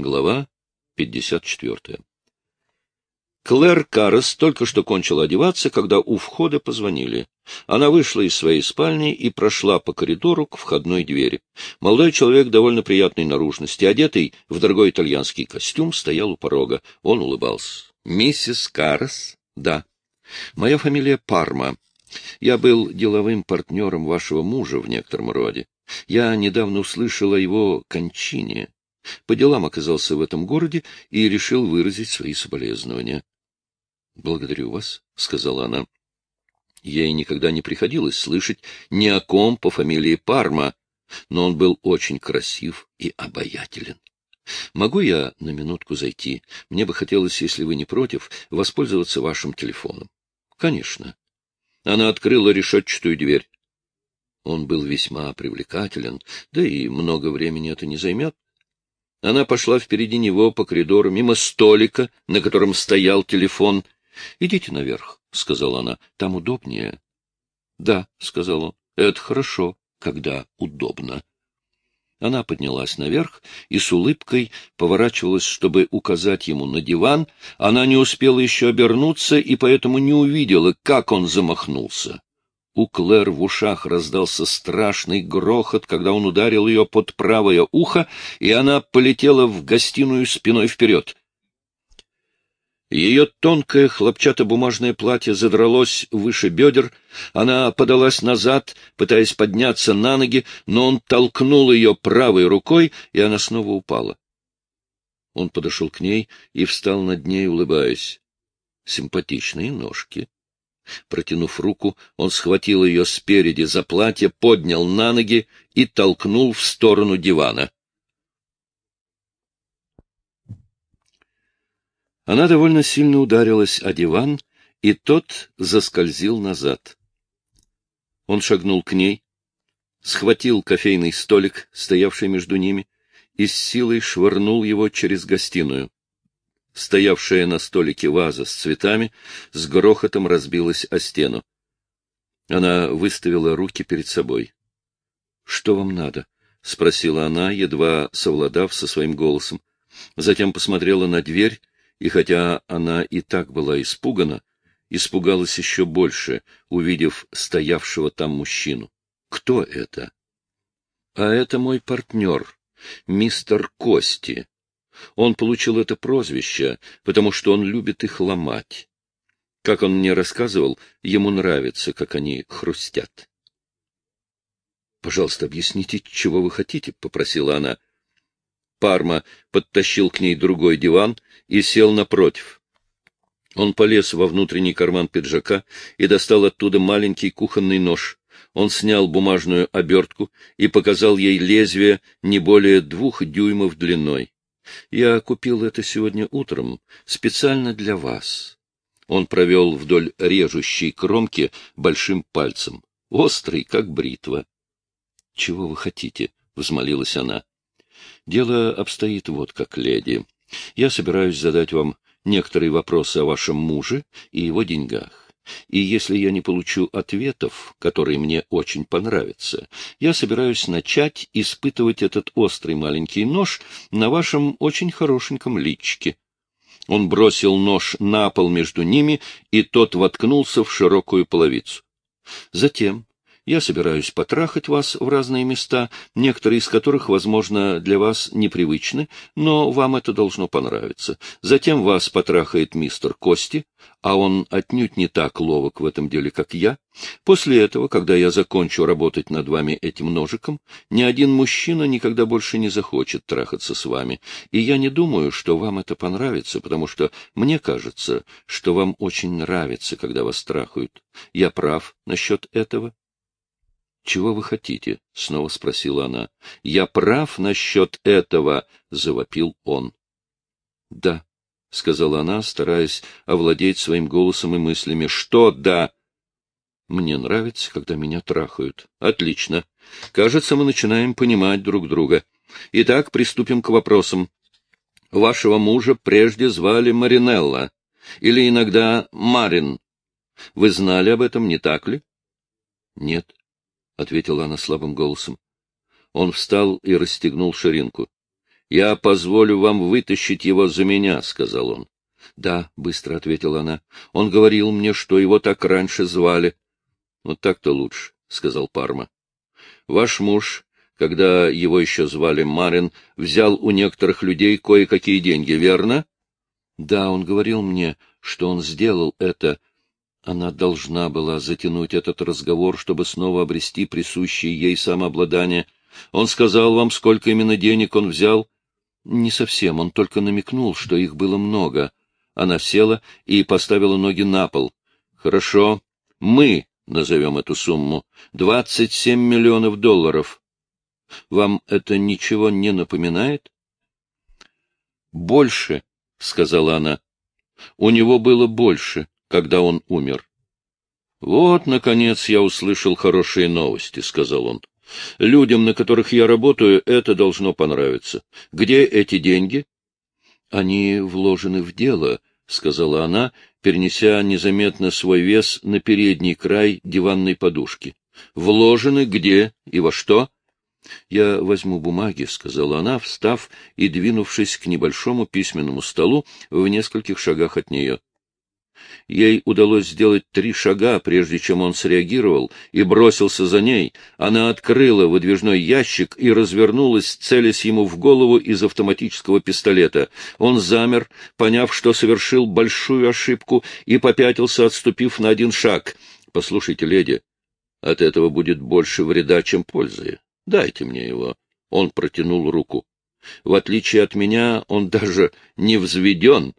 Глава 54. Клэр Каррес только что кончила одеваться, когда у входа позвонили. Она вышла из своей спальни и прошла по коридору к входной двери. Молодой человек довольно приятной наружности, одетый в дорогой итальянский костюм, стоял у порога. Он улыбался. «Миссис Каррес?» «Да». «Моя фамилия Парма. Я был деловым партнером вашего мужа в некотором роде. Я недавно услышал о его кончине. По делам оказался в этом городе и решил выразить свои соболезнования. — Благодарю вас, — сказала она. Ей никогда не приходилось слышать ни о ком по фамилии Парма, но он был очень красив и обаятелен. Могу я на минутку зайти? Мне бы хотелось, если вы не против, воспользоваться вашим телефоном. Конечно. Она открыла решетчатую дверь. Он был весьма привлекателен, да и много времени это не займет. Она пошла впереди него по коридору, мимо столика, на котором стоял телефон. — Идите наверх, — сказала она, — там удобнее. — Да, — сказал он, — это хорошо, когда удобно. Она поднялась наверх и с улыбкой поворачивалась, чтобы указать ему на диван. Она не успела еще обернуться и поэтому не увидела, как он замахнулся. У Клэр в ушах раздался страшный грохот, когда он ударил ее под правое ухо, и она полетела в гостиную спиной вперед. Ее тонкое хлопчатобумажное платье задралось выше бедер, она подалась назад, пытаясь подняться на ноги, но он толкнул ее правой рукой, и она снова упала. Он подошел к ней и встал над ней, улыбаясь. Симпатичные ножки. Протянув руку, он схватил ее спереди за платье, поднял на ноги и толкнул в сторону дивана. Она довольно сильно ударилась о диван, и тот заскользил назад. Он шагнул к ней, схватил кофейный столик, стоявший между ними, и с силой швырнул его через гостиную. Стоявшая на столике ваза с цветами с грохотом разбилась о стену. Она выставила руки перед собой. — Что вам надо? — спросила она, едва совладав со своим голосом. Затем посмотрела на дверь, и хотя она и так была испугана, испугалась еще больше, увидев стоявшего там мужчину. Кто это? — А это мой партнер, мистер Кости, он получил это прозвище, потому что он любит их ломать. Как он мне рассказывал, ему нравится, как они хрустят. — Пожалуйста, объясните, чего вы хотите, — попросила она. Парма подтащил к ней другой диван и сел напротив. Он полез во внутренний карман пиджака и достал оттуда маленький кухонный нож. Он снял бумажную обертку и показал ей лезвие не более двух дюймов длиной. Я купил это сегодня утром, специально для вас. Он провел вдоль режущей кромки большим пальцем, острый, как бритва. — Чего вы хотите? — взмолилась она. — Дело обстоит вот как, леди. Я собираюсь задать вам некоторые вопросы о вашем муже и его деньгах. И если я не получу ответов, которые мне очень понравятся, я собираюсь начать испытывать этот острый маленький нож на вашем очень хорошеньком личке. Он бросил нож на пол между ними, и тот воткнулся в широкую половицу. Затем я собираюсь потрахать вас в разные места, некоторые из которых, возможно, для вас непривычны, но вам это должно понравиться. Затем вас потрахает мистер Кости, а он отнюдь не так ловок в этом деле, как я. После этого, когда я закончу работать над вами этим ножиком, ни один мужчина никогда больше не захочет трахаться с вами. И я не думаю, что вам это понравится, потому что мне кажется, что вам очень нравится, когда вас трахают. Я прав насчет этого? Чего вы хотите? — снова спросила она. — Я прав насчет этого, — завопил он. — Да, — сказала она, стараясь овладеть своим голосом и мыслями. — Что «да»? — Мне нравится, когда меня трахают. — Отлично. Кажется, мы начинаем понимать друг друга. Итак, приступим к вопросам. Вашего мужа прежде звали Маринелла, или иногда Марин. Вы знали об этом, не так ли? — Нет. — ответила она слабым голосом. Он встал и расстегнул ширинку. Я позволю вам вытащить его за меня, — сказал он. — Да, — быстро ответила она. — Он говорил мне, что его так раньше звали. — Вот так-то лучше, — сказал Парма. — Ваш муж, когда его еще звали Марин, взял у некоторых людей кое-какие деньги, верно? — Да, он говорил мне, что он сделал это. Она должна была затянуть этот разговор, чтобы снова обрести присущее ей самообладание. Он сказал вам, сколько именно денег он взял? — не совсем, он только намекнул, что их было много. Она села и поставила ноги на пол. Хорошо, мы назовем эту сумму. Двадцать семь миллионов долларов. Вам это ничего не напоминает? Больше, — сказала она. У него было больше, когда он умер. Вот, наконец, я услышал хорошие новости, — сказал он. Людям, на которых я работаю, это должно понравиться. Где эти деньги? — Они вложены в дело, — сказала она, перенеся незаметно свой вес на передний край диванной подушки. — Вложены где и во что? — Я возьму бумаги, — сказала она, встав и двинувшись к небольшому письменному столу в нескольких шагах от нее. Ей удалось сделать три шага, прежде чем он среагировал, и бросился за ней. Она открыла выдвижной ящик и развернулась, целясь ему в голову из автоматического пистолета. Он замер, поняв, что совершил большую ошибку, и попятился, отступив на один шаг. — Послушайте, леди, от этого будет больше вреда, чем пользы. Дайте мне его. Он протянул руку. В отличие от меня, он даже не взведен.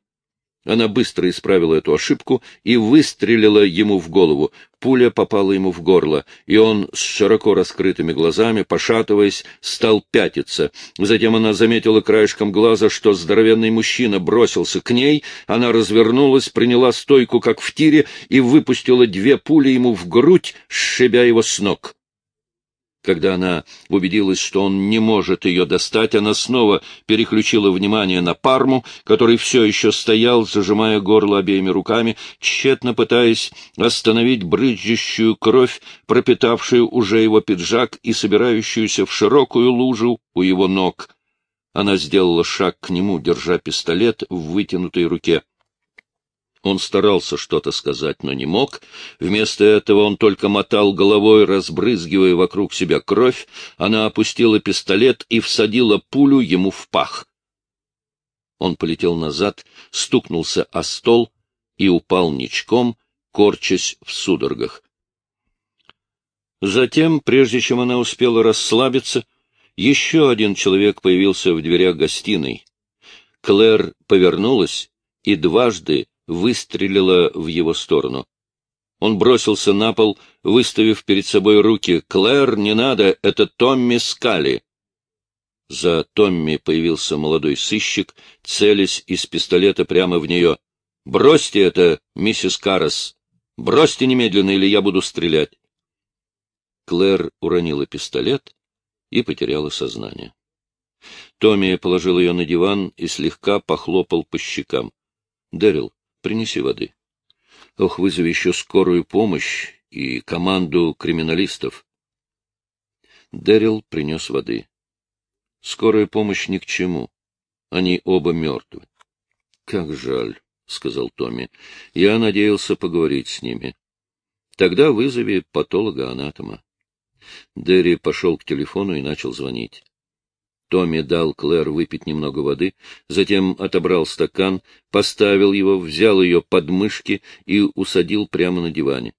Она быстро исправила эту ошибку и выстрелила ему в голову. Пуля попала ему в горло, и он с широко раскрытыми глазами, пошатываясь, стал пятиться. Затем она заметила краешком глаза, что здоровенный мужчина бросился к ней. Она развернулась, приняла стойку, как в тире, и выпустила две пули ему в грудь, сшибя его с ног. Когда она убедилась, что он не может ее достать, она снова переключила внимание на Парму, который все еще стоял, зажимая горло обеими руками, тщетно пытаясь остановить брызжущую кровь, пропитавшую уже его пиджак и собирающуюся в широкую лужу у его ног. Она сделала шаг к нему, держа пистолет в вытянутой руке. Он старался что-то сказать, но не мог. Вместо этого он только мотал головой, разбрызгивая вокруг себя кровь. Она опустила пистолет и всадила пулю ему в пах. Он полетел назад, стукнулся о стол и упал ничком, корчась в судорогах. Затем, прежде чем она успела расслабиться, еще один человек появился в дверях гостиной. Клэр повернулась и дважды выстрелила в его сторону. Он бросился на пол, выставив перед собой руки. «Клэр, не надо, это Томми Скали!» За Томми появился молодой сыщик, целясь из пистолета прямо в нее. «Бросьте это, миссис Каррес! Бросьте немедленно, или я буду стрелять!» Клэр уронила пистолет и потеряла сознание. Томми положил ее на диван и слегка похлопал по щекам. — Дэрил, Принеси воды. Ох, вызови еще скорую помощь и команду криминалистов. Дэрил принес воды. Скорая помощь ни к чему. Они оба мертвы. — Как жаль, — сказал Томми. — Я надеялся поговорить с ними. Тогда вызови патолога-анатома. Дерри пошел к телефону и начал звонить. Томми дал Клэр выпить немного воды, затем отобрал стакан, поставил его, взял ее под мышки и усадил прямо на диване.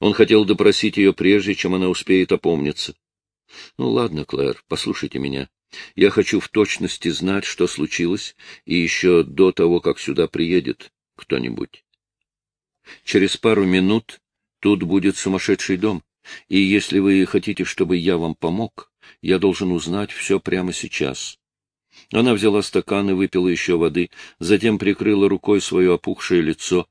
Он хотел допросить ее прежде, чем она успеет опомниться. — Ну, ладно, Клэр, послушайте меня. Я хочу в точности знать, что случилось, и еще до того, как сюда приедет кто-нибудь. Через пару минут тут будет сумасшедший дом, и если вы хотите, чтобы я вам помог, я должен узнать все прямо сейчас. Она взяла стакан и выпила еще воды, затем прикрыла рукой свое опухшее лицо.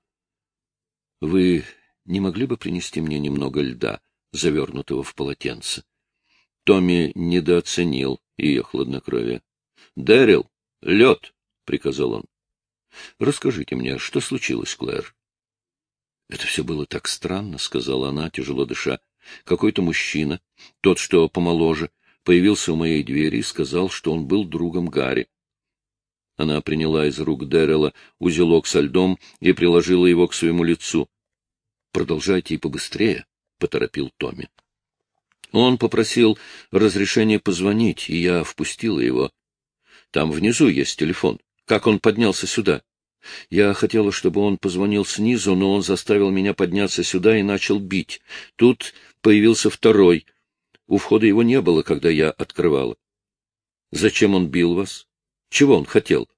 — Вы не могли бы принести мне немного льда, завернутого в полотенце? Томми недооценил ее хладнокровие. — Дэрил, лед! — приказал он. — Расскажите мне, что случилось, Клэр? — Это все было так странно, — сказала она, тяжело дыша. Какой-то мужчина, тот, что помоложе, появился у моей двери и сказал, что он был другом Гарри. Она приняла из рук Дэррела узелок со льдом и приложила его к своему лицу. — Продолжайте и побыстрее, — поторопил Томми. Он попросил разрешения позвонить, и я впустила его. Там внизу есть телефон. Как он поднялся сюда? Я хотела, чтобы он позвонил снизу, но он заставил меня подняться сюда и начал бить. Тут появился второй. У входа его не было, когда я открывала. Зачем он бил вас? Чего он хотел?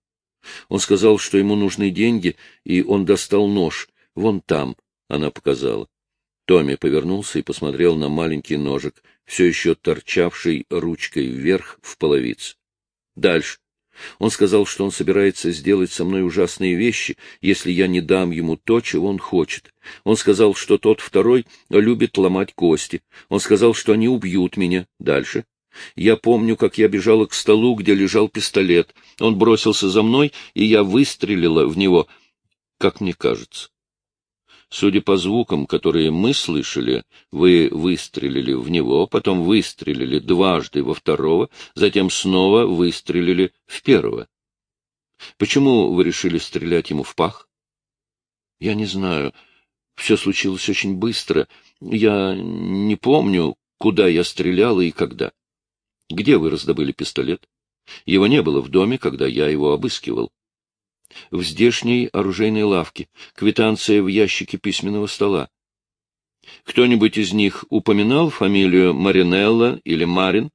Он сказал, что ему нужны деньги, и он достал нож. Вон там, — она показала. Томми повернулся и посмотрел на маленький ножик, все еще торчавший ручкой вверх в половице. Дальше. Он сказал, что он собирается сделать со мной ужасные вещи, если я не дам ему то, чего он хочет. Он сказал, что тот второй любит ломать кости. Он сказал, что они убьют меня. Дальше. Я помню, как я бежала к столу, где лежал пистолет. Он бросился за мной, и я выстрелила в него, как мне кажется. Судя по звукам, которые мы слышали, вы выстрелили в него, потом выстрелили дважды во второго, затем снова выстрелили в первого. Почему вы решили стрелять ему в пах? Я не знаю. Все случилось очень быстро. Я не помню, куда я стреляла и когда. Где вы раздобыли пистолет? Его не было в доме, когда я его обыскивал в здешней оружейной лавке, квитанция в ящике письменного стола. Кто-нибудь из них упоминал фамилию Маринелла или Марин?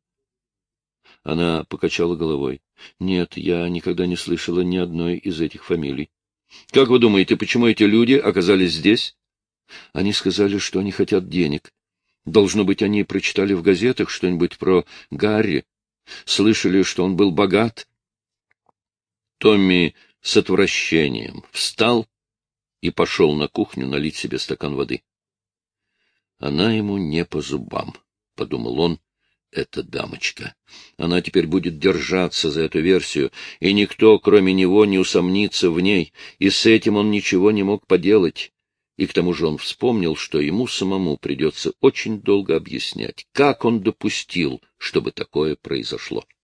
Она покачала головой. Нет, я никогда не слышала ни одной из этих фамилий. Как вы думаете, почему эти люди оказались здесь? Они сказали, что они хотят денег. Должно быть, они прочитали в газетах что-нибудь про Гарри. Слышали, что он был богат. Томми с отвращением встал и пошел на кухню налить себе стакан воды. Она ему не по зубам, — подумал он, — эта дамочка. Она теперь будет держаться за эту версию, и никто, кроме него, не усомнится в ней, и с этим он ничего не мог поделать. И к тому же он вспомнил, что ему самому придется очень долго объяснять, как он допустил, чтобы такое произошло.